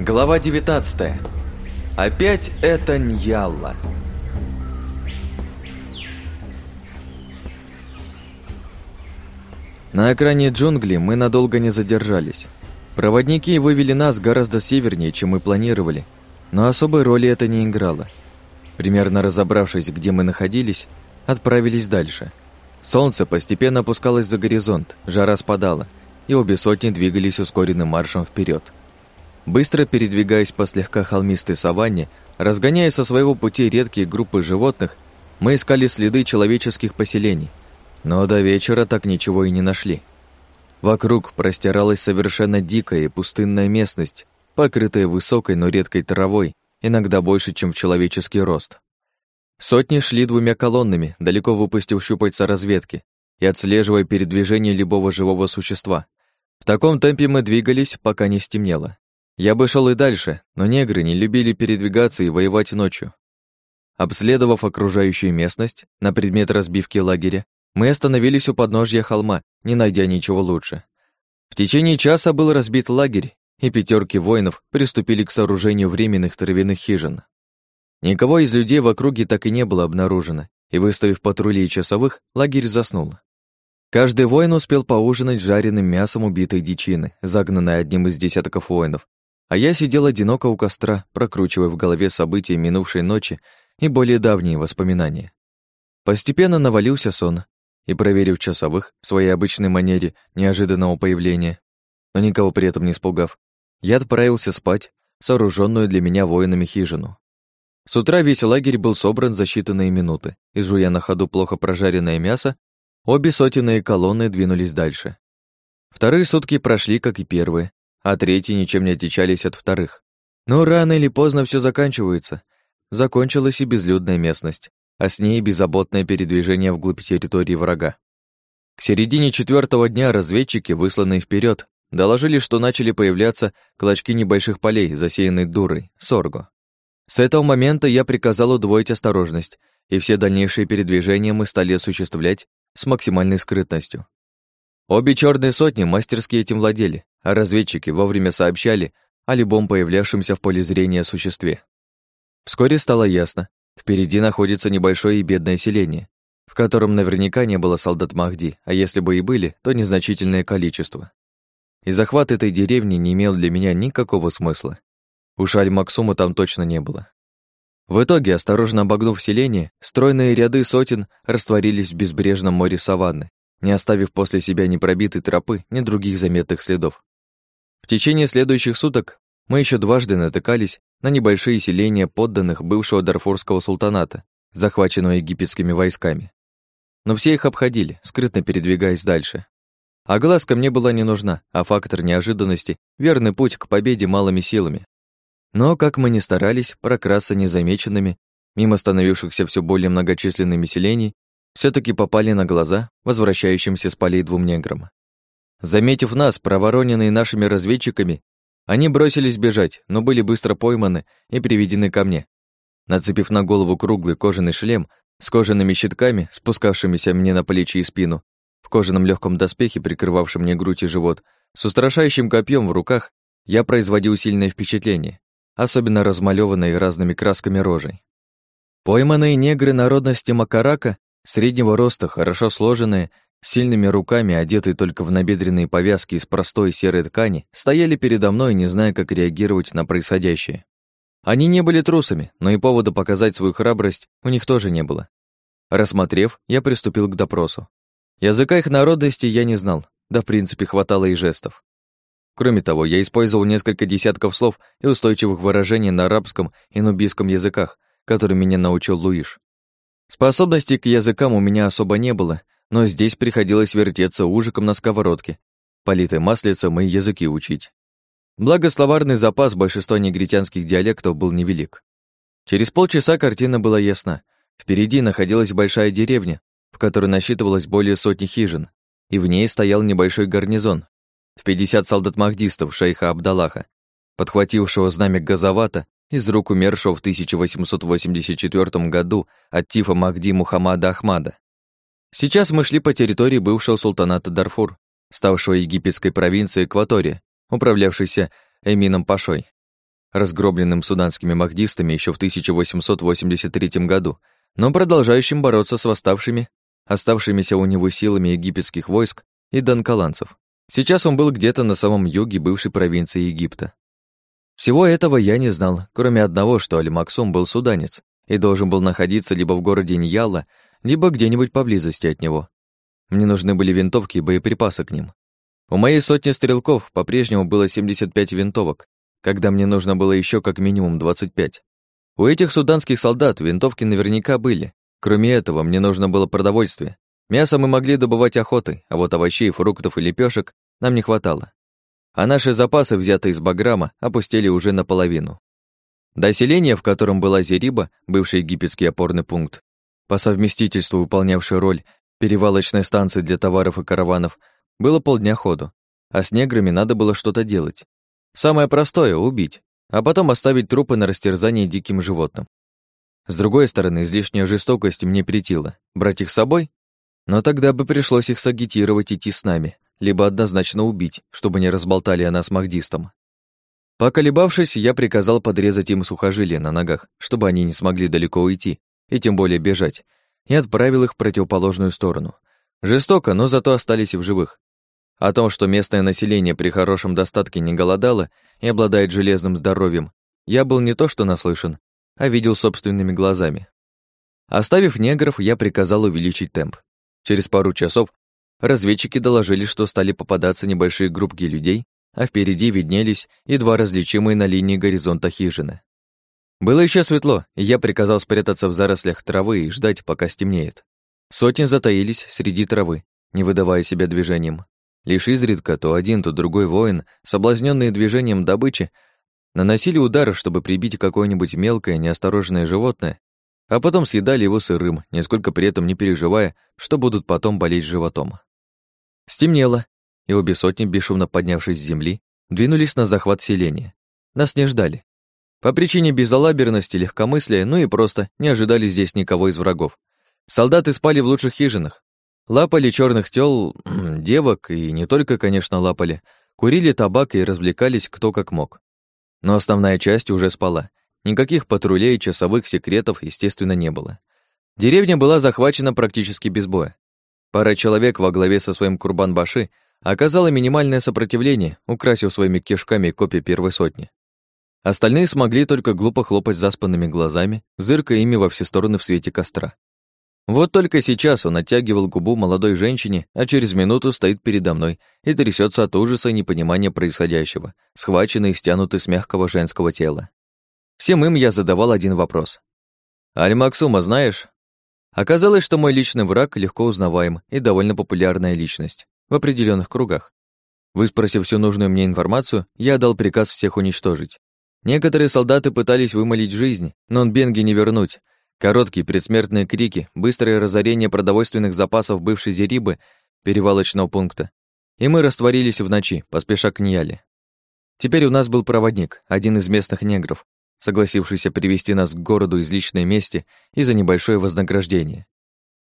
Глава 19. Опять это Ньялла. На экране джунглей мы надолго не задержались. Проводники вывели нас гораздо севернее, чем мы планировали, но особой роли это не играло. Примерно разобравшись, где мы находились, отправились дальше. Солнце постепенно опускалось за горизонт, жара спадала, и обе сотни двигались ускоренным маршем вперед. Быстро передвигаясь по слегка холмистой саванне, разгоняя со своего пути редкие группы животных, мы искали следы человеческих поселений, но до вечера так ничего и не нашли. Вокруг простиралась совершенно дикая и пустынная местность, покрытая высокой, но редкой травой, иногда больше, чем в человеческий рост. Сотни шли двумя колоннами, далеко выпустив щупальца разведки и отслеживая передвижение любого живого существа. В таком темпе мы двигались, пока не стемнело. Я бы шел и дальше, но негры не любили передвигаться и воевать ночью. Обследовав окружающую местность на предмет разбивки лагеря, мы остановились у подножья холма, не найдя ничего лучше. В течение часа был разбит лагерь, и пятерки воинов приступили к сооружению временных травяных хижин. Никого из людей в округе так и не было обнаружено, и, выставив патрули и часовых, лагерь заснул. Каждый воин успел поужинать жареным мясом убитой дичины, загнанной одним из десятков воинов, а я сидел одиноко у костра, прокручивая в голове события минувшей ночи и более давние воспоминания. Постепенно навалился сон, и, проверив часовых в своей обычной манере неожиданного появления, но никого при этом не испугав, я отправился спать в сооруженную для меня воинами хижину. С утра весь лагерь был собран за считанные минуты, и, жуя на ходу плохо прожаренное мясо, обе сотенные колонны двинулись дальше. Вторые сутки прошли, как и первые, а третьи ничем не отличались от вторых. Но рано или поздно все заканчивается. Закончилась и безлюдная местность, а с ней беззаботное передвижение вглубь территории врага. К середине четвертого дня разведчики, высланные вперед, доложили, что начали появляться клочки небольших полей, засеянные дурой, сорго. С этого момента я приказал удвоить осторожность, и все дальнейшие передвижения мы стали осуществлять с максимальной скрытностью. Обе черные сотни мастерски этим владели, а разведчики вовремя сообщали о любом появлявшемся в поле зрения существе. Вскоре стало ясно, Впереди находится небольшое и бедное селение, в котором наверняка не было солдат Махди, а если бы и были, то незначительное количество. И захват этой деревни не имел для меня никакого смысла. Уж Аль-Максума там точно не было. В итоге, осторожно обогнув селение, стройные ряды сотен растворились в безбрежном море саванны, не оставив после себя ни пробитой тропы, ни других заметных следов. Течение следующих суток мы еще дважды натыкались на небольшие селения подданных бывшего Дарфурского султаната, захваченного египетскими войсками. Но все их обходили, скрытно передвигаясь дальше. А глазка мне была не нужна, а фактор неожиданности — верный путь к победе малыми силами. Но, как мы ни старались прокрасться незамеченными, мимо становившихся все более многочисленными селений, все таки попали на глаза возвращающимся с полей двум неграм. Заметив нас, провороненные нашими разведчиками, они бросились бежать, но были быстро пойманы и приведены ко мне. Нацепив на голову круглый кожаный шлем с кожаными щитками, спускавшимися мне на плечи и спину, в кожаном легком доспехе, прикрывавшем мне грудь и живот, с устрашающим копьем в руках, я производил сильное впечатление, особенно размалёванной разными красками рожей. Пойманные негры народности Макарака, среднего роста, хорошо сложенные сильными руками, одетые только в набедренные повязки из простой серой ткани, стояли передо мной, не зная, как реагировать на происходящее. Они не были трусами, но и повода показать свою храбрость у них тоже не было. Рассмотрев, я приступил к допросу. Языка их народности я не знал, да в принципе хватало и жестов. Кроме того, я использовал несколько десятков слов и устойчивых выражений на арабском и нубийском языках, которым меня научил Луиш. Способностей к языкам у меня особо не было, но здесь приходилось вертеться ужиком на сковородке, политой маслицем и языки учить. Благо словарный запас большинства негритянских диалектов был невелик. Через полчаса картина была ясна. Впереди находилась большая деревня, в которой насчитывалось более сотни хижин, и в ней стоял небольшой гарнизон в 50 солдат-махдистов шейха Абдаллаха, подхватившего знамя Газавата из рук умершего в 1884 году от тифа Махди Мухаммада Ахмада. Сейчас мы шли по территории бывшего султаната Дарфур, ставшего египетской провинцией Экватория, управлявшейся Эмином Пашой. разгробленным суданскими махдистами еще в 1883 году, но продолжающим бороться с восставшими, оставшимися у него силами египетских войск и донкаланцев. Сейчас он был где-то на самом юге бывшей провинции Египта. Всего этого я не знал, кроме одного, что Аль-Максум был суданец и должен был находиться либо в городе Ньяла, либо где-нибудь поблизости от него. Мне нужны были винтовки и боеприпасы к ним. У моей сотни стрелков по-прежнему было 75 винтовок, когда мне нужно было еще как минимум 25. У этих суданских солдат винтовки наверняка были. Кроме этого, мне нужно было продовольствие. Мясо мы могли добывать охотой, а вот овощей, фруктов и лепешек нам не хватало. А наши запасы, взятые из Баграма, опустили уже наполовину. До селения, в котором была Зериба, бывший египетский опорный пункт, по совместительству выполнявший роль перевалочной станции для товаров и караванов, было полдня ходу, а с неграми надо было что-то делать. Самое простое — убить, а потом оставить трупы на растерзание диким животным. С другой стороны, излишняя жестокость мне претила. Брать их с собой? Но тогда бы пришлось их сагитировать идти с нами, либо однозначно убить, чтобы не разболтали о нас махдистам. Поколебавшись, я приказал подрезать им сухожилия на ногах, чтобы они не смогли далеко уйти, и тем более бежать, и отправил их в противоположную сторону. Жестоко, но зато остались в живых. О том, что местное население при хорошем достатке не голодало и обладает железным здоровьем, я был не то что наслышан, а видел собственными глазами. Оставив негров, я приказал увеличить темп. Через пару часов разведчики доложили, что стали попадаться небольшие группки людей, а впереди виднелись едва различимые на линии горизонта хижины. Было еще светло, и я приказал спрятаться в зарослях травы и ждать, пока стемнеет. Сотни затаились среди травы, не выдавая себя движением. Лишь изредка то один, то другой воин, соблазненные движением добычи, наносили удары, чтобы прибить какое-нибудь мелкое, неосторожное животное, а потом съедали его сырым, нисколько при этом не переживая, что будут потом болеть животом. Стемнело, и обе сотни, бесшумно поднявшись с земли, двинулись на захват селения. Нас не ждали. По причине безалаберности, легкомыслия, ну и просто не ожидали здесь никого из врагов. Солдаты спали в лучших хижинах, Лапали черных тел, девок, и не только, конечно, лапали, курили табак и развлекались кто как мог. Но основная часть уже спала. Никаких патрулей, часовых секретов, естественно, не было. Деревня была захвачена практически без боя. Пара человек во главе со своим Курбан-Баши оказала минимальное сопротивление, украсив своими кишками копии первой сотни. Остальные смогли только глупо хлопать заспанными глазами, зыркая ими во все стороны в свете костра. Вот только сейчас он оттягивал губу молодой женщине, а через минуту стоит передо мной и трясется от ужаса и непонимания происходящего, схваченный и стянутый с мягкого женского тела. Всем им я задавал один вопрос. «Аль-Максума знаешь?» Оказалось, что мой личный враг легко узнаваем и довольно популярная личность в определенных кругах. Выспросив всю нужную мне информацию, я дал приказ всех уничтожить. Некоторые солдаты пытались вымолить жизнь, но он Бенги не вернуть, Короткие предсмертные крики, быстрое разорение продовольственных запасов бывшей Зерибы, перевалочного пункта. И мы растворились в ночи, поспеша к Ньяле. Теперь у нас был проводник, один из местных негров, согласившийся привести нас к городу из личной мести и за небольшое вознаграждение.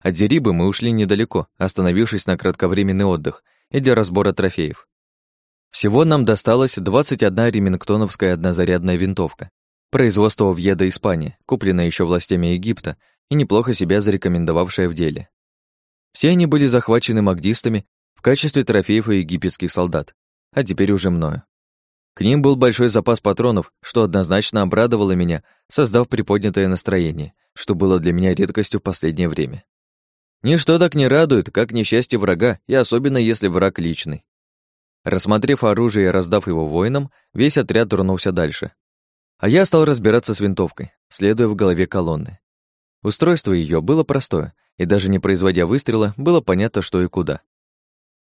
От Зерибы мы ушли недалеко, остановившись на кратковременный отдых и для разбора трофеев. Всего нам досталось 21 ремингтоновская однозарядная винтовка, Производство Овьеда Испания, купленное еще властями Египта и неплохо себя зарекомендовавшее в деле. Все они были захвачены магдистами в качестве трофеев и египетских солдат, а теперь уже мною. К ним был большой запас патронов, что однозначно обрадовало меня, создав приподнятое настроение, что было для меня редкостью в последнее время. Ничто так не радует, как несчастье врага, и особенно если враг личный. Рассмотрев оружие и раздав его воинам, весь отряд тронулся дальше. А я стал разбираться с винтовкой, следуя в голове колонны. Устройство ее было простое, и даже не производя выстрела, было понятно, что и куда.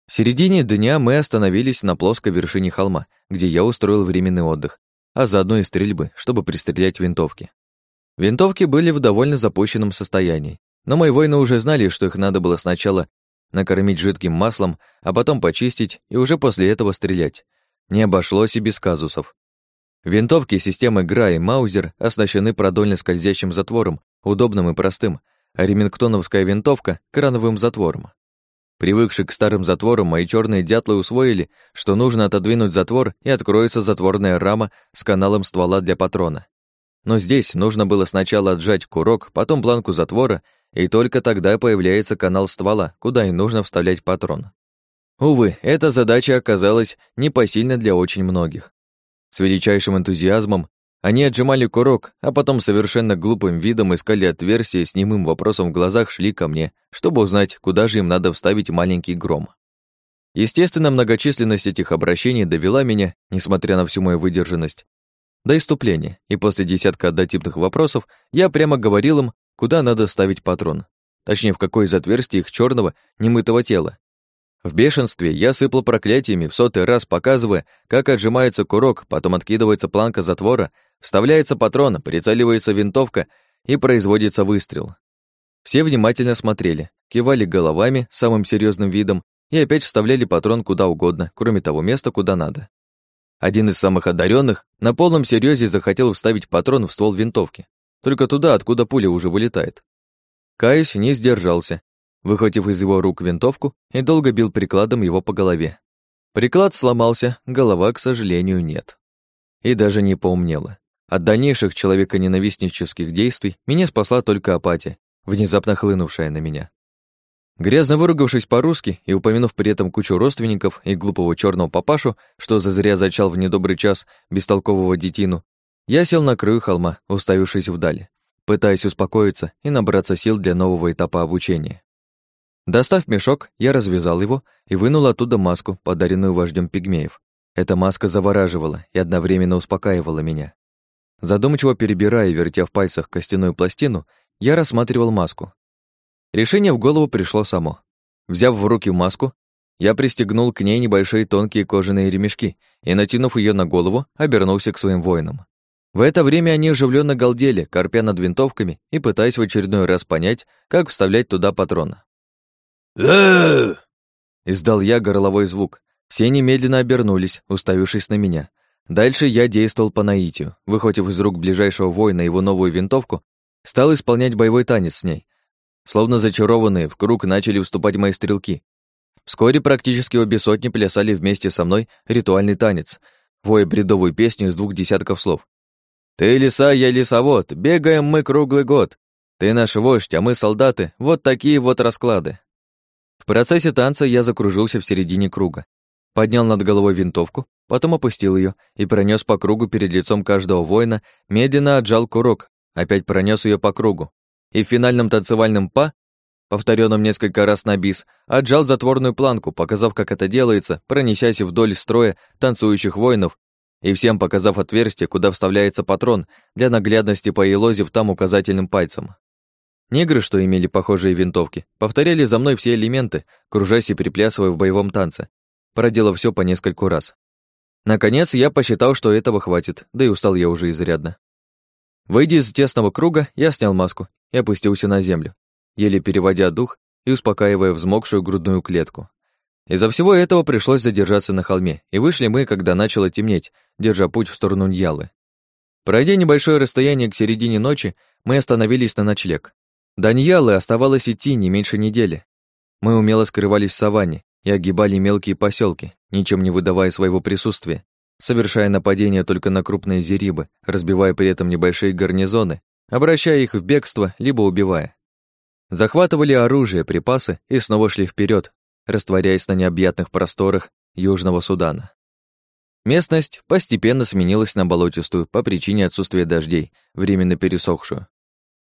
В середине дня мы остановились на плоской вершине холма, где я устроил временный отдых, а заодно и стрельбы, чтобы пристрелять винтовки. Винтовки были в довольно запущенном состоянии, но мои воины уже знали, что их надо было сначала накормить жидким маслом, а потом почистить и уже после этого стрелять. Не обошлось и без казусов. Винтовки системы ГРА и Маузер оснащены продольно скользящим затвором, удобным и простым, а ремингтоновская винтовка — крановым затвором. Привыкшие к старым затворам, мои черные дятлы усвоили, что нужно отодвинуть затвор, и откроется затворная рама с каналом ствола для патрона. Но здесь нужно было сначала отжать курок, потом планку затвора, и только тогда появляется канал ствола, куда и нужно вставлять патрон. Увы, эта задача оказалась непосильна для очень многих. С величайшим энтузиазмом они отжимали курок, а потом совершенно глупым видом искали отверстие с немым вопросом в глазах шли ко мне, чтобы узнать, куда же им надо вставить маленький гром. Естественно, многочисленность этих обращений довела меня, несмотря на всю мою выдержанность, до иступления, и после десятка однотипных вопросов я прямо говорил им, куда надо вставить патрон, точнее, в какое из отверстий их черного немытого тела, в бешенстве я сыпал проклятиями, в сотый раз показывая, как отжимается курок, потом откидывается планка затвора, вставляется патрон, прицеливается винтовка и производится выстрел. Все внимательно смотрели, кивали головами самым серьезным видом и опять вставляли патрон куда угодно, кроме того места, куда надо. Один из самых одаренных на полном серьезе захотел вставить патрон в ствол винтовки, только туда, откуда пуля уже вылетает. Каюсь, не сдержался выхватив из его рук винтовку и долго бил прикладом его по голове. Приклад сломался, голова, к сожалению, нет. И даже не поумнела. От дальнейших человеконенавистнических действий меня спасла только апатия, внезапно хлынувшая на меня. Грязно выругавшись по-русски и упомянув при этом кучу родственников и глупого черного папашу, что зазря зачал в недобрый час бестолкового детину, я сел на краю холма, уставившись вдали, пытаясь успокоиться и набраться сил для нового этапа обучения. Достав мешок, я развязал его и вынул оттуда маску, подаренную вождем пигмеев. Эта маска завораживала и одновременно успокаивала меня. Задумчиво перебирая и вертя в пальцах костяную пластину, я рассматривал маску. Решение в голову пришло само. Взяв в руки маску, я пристегнул к ней небольшие тонкие кожаные ремешки и, натянув ее на голову, обернулся к своим воинам. В это время они оживленно галдели, корпя над винтовками и пытаясь в очередной раз понять, как вставлять туда патрон э Издал я горловой звук. Все немедленно обернулись, уставившись на меня. Дальше я действовал по наитию. Выхватив из рук ближайшего воина его новую винтовку, стал исполнять боевой танец с ней. Словно зачарованные, в круг начали вступать мои стрелки. Вскоре практически обе сотни плясали вместе со мной ритуальный танец, воя бредовую песню из двух десятков слов. «Ты лиса, я лесовод, бегаем мы круглый год. Ты наш вождь, а мы солдаты, вот такие вот расклады». В процессе танца я закружился в середине круга, поднял над головой винтовку, потом опустил ее и пронес по кругу перед лицом каждого воина, медленно отжал курок, опять пронес ее по кругу. И в финальном танцевальном па, повторенном несколько раз на бис, отжал затворную планку, показав, как это делается, пронесясь вдоль строя танцующих воинов и всем показав отверстие, куда вставляется патрон, для наглядности поелозив там указательным пальцем. Негры, что имели похожие винтовки, повторяли за мной все элементы, кружась и приплясывая в боевом танце, проделав все по нескольку раз. Наконец, я посчитал, что этого хватит, да и устал я уже изрядно. Выйдя из тесного круга, я снял маску и опустился на землю, еле переводя дух и успокаивая взмокшую грудную клетку. Из-за всего этого пришлось задержаться на холме, и вышли мы, когда начало темнеть, держа путь в сторону Ньялы. Пройдя небольшое расстояние к середине ночи, мы остановились на ночлег. Даньялы оставалось идти не меньше недели. Мы умело скрывались в саванне и огибали мелкие поселки, ничем не выдавая своего присутствия, совершая нападения только на крупные зерибы, разбивая при этом небольшие гарнизоны, обращая их в бегство, либо убивая. Захватывали оружие, припасы и снова шли вперед, растворяясь на необъятных просторах Южного Судана. Местность постепенно сменилась на болотистую по причине отсутствия дождей, временно пересохшую.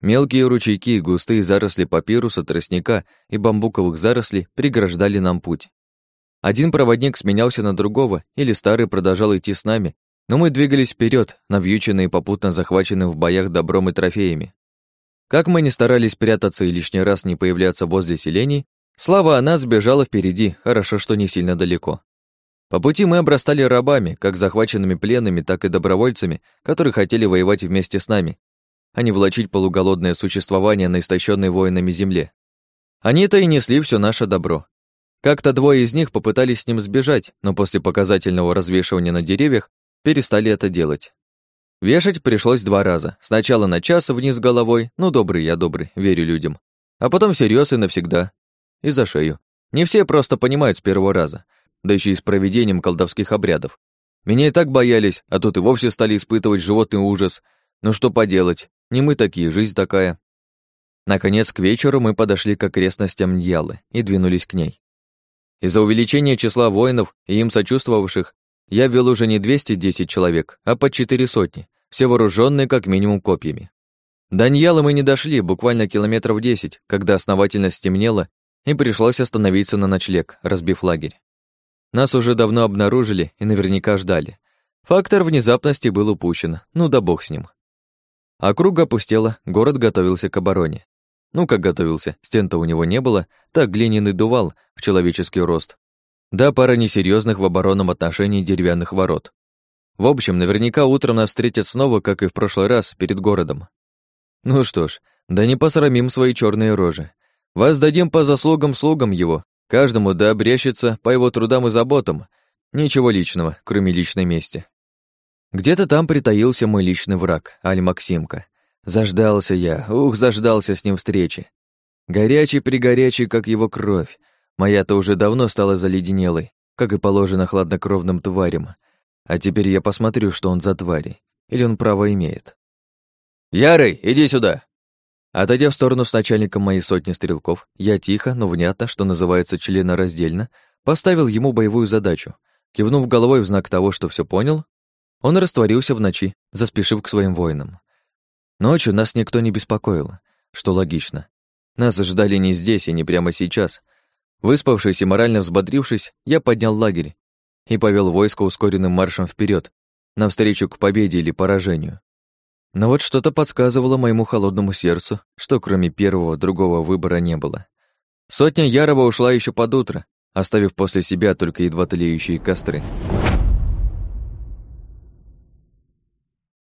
Мелкие ручейки, густые заросли папируса, тростника и бамбуковых зарослей преграждали нам путь. Один проводник сменялся на другого, или старый продолжал идти с нами, но мы двигались вперед, навьюченные попутно захваченным в боях добром и трофеями. Как мы не старались прятаться и лишний раз не появляться возле селений, слава о нас бежала впереди, хорошо, что не сильно далеко. По пути мы обрастали рабами, как захваченными пленными, так и добровольцами, которые хотели воевать вместе с нами, а не влачить полуголодное существование на истощенной воинами земле. Они-то и несли все наше добро. Как-то двое из них попытались с ним сбежать, но после показательного развешивания на деревьях перестали это делать. Вешать пришлось два раза. Сначала на час вниз головой, ну добрый я добрый, верю людям. А потом всерьез и навсегда. И за шею. Не все просто понимают с первого раза, да еще и с проведением колдовских обрядов. Меня и так боялись, а тут и вовсе стали испытывать животный ужас. Ну что поделать, не мы такие, жизнь такая. Наконец, к вечеру мы подошли к окрестностям Ньялы и двинулись к ней. Из-за увеличения числа воинов и им сочувствовавших я вел уже не 210 человек, а по четыре сотни, все вооруженные как минимум копьями. До Ньялы мы не дошли, буквально километров 10, когда основательно стемнело, и пришлось остановиться на ночлег, разбив лагерь. Нас уже давно обнаружили и наверняка ждали. Фактор внезапности был упущен, ну да бог с ним. Округа опустела, город готовился к обороне. Ну, как готовился, стен-то у него не было, так глиняный дувал в человеческий рост. Да, пара несерьезных в оборонном отношении деревянных ворот. В общем, наверняка утром нас встретят снова, как и в прошлый раз, перед городом. Ну что ж, да не посрамим свои черные рожи. Вас дадим по заслугам слугам его, Каждому да обрящется по его трудам и заботам. Ничего личного, кроме личной мести. Где-то там притаился мой личный враг, Аль-Максимка. Заждался я, ух, заждался с ним встречи. Горячий-пригорячий, как его кровь. Моя-то уже давно стала заледенелой, как и положено хладнокровным тварям. А теперь я посмотрю, что он за твари. Или он право имеет. «Ярый, иди сюда!» Отойдя в сторону с начальником моей сотни стрелков, я тихо, но внятно, что называется членораздельно, поставил ему боевую задачу. Кивнув головой в знак того, что все понял, он растворился в ночи, заспешив к своим воинам. Ночью нас никто не беспокоил, что логично. Нас ждали не здесь и не прямо сейчас. Выспавшись и морально взбодрившись, я поднял лагерь и повел войско ускоренным маршем вперед, навстречу к победе или поражению. Но вот что-то подсказывало моему холодному сердцу, что кроме первого другого выбора не было. Сотня Ярова ушла еще под утро, оставив после себя только едва тлеющие костры.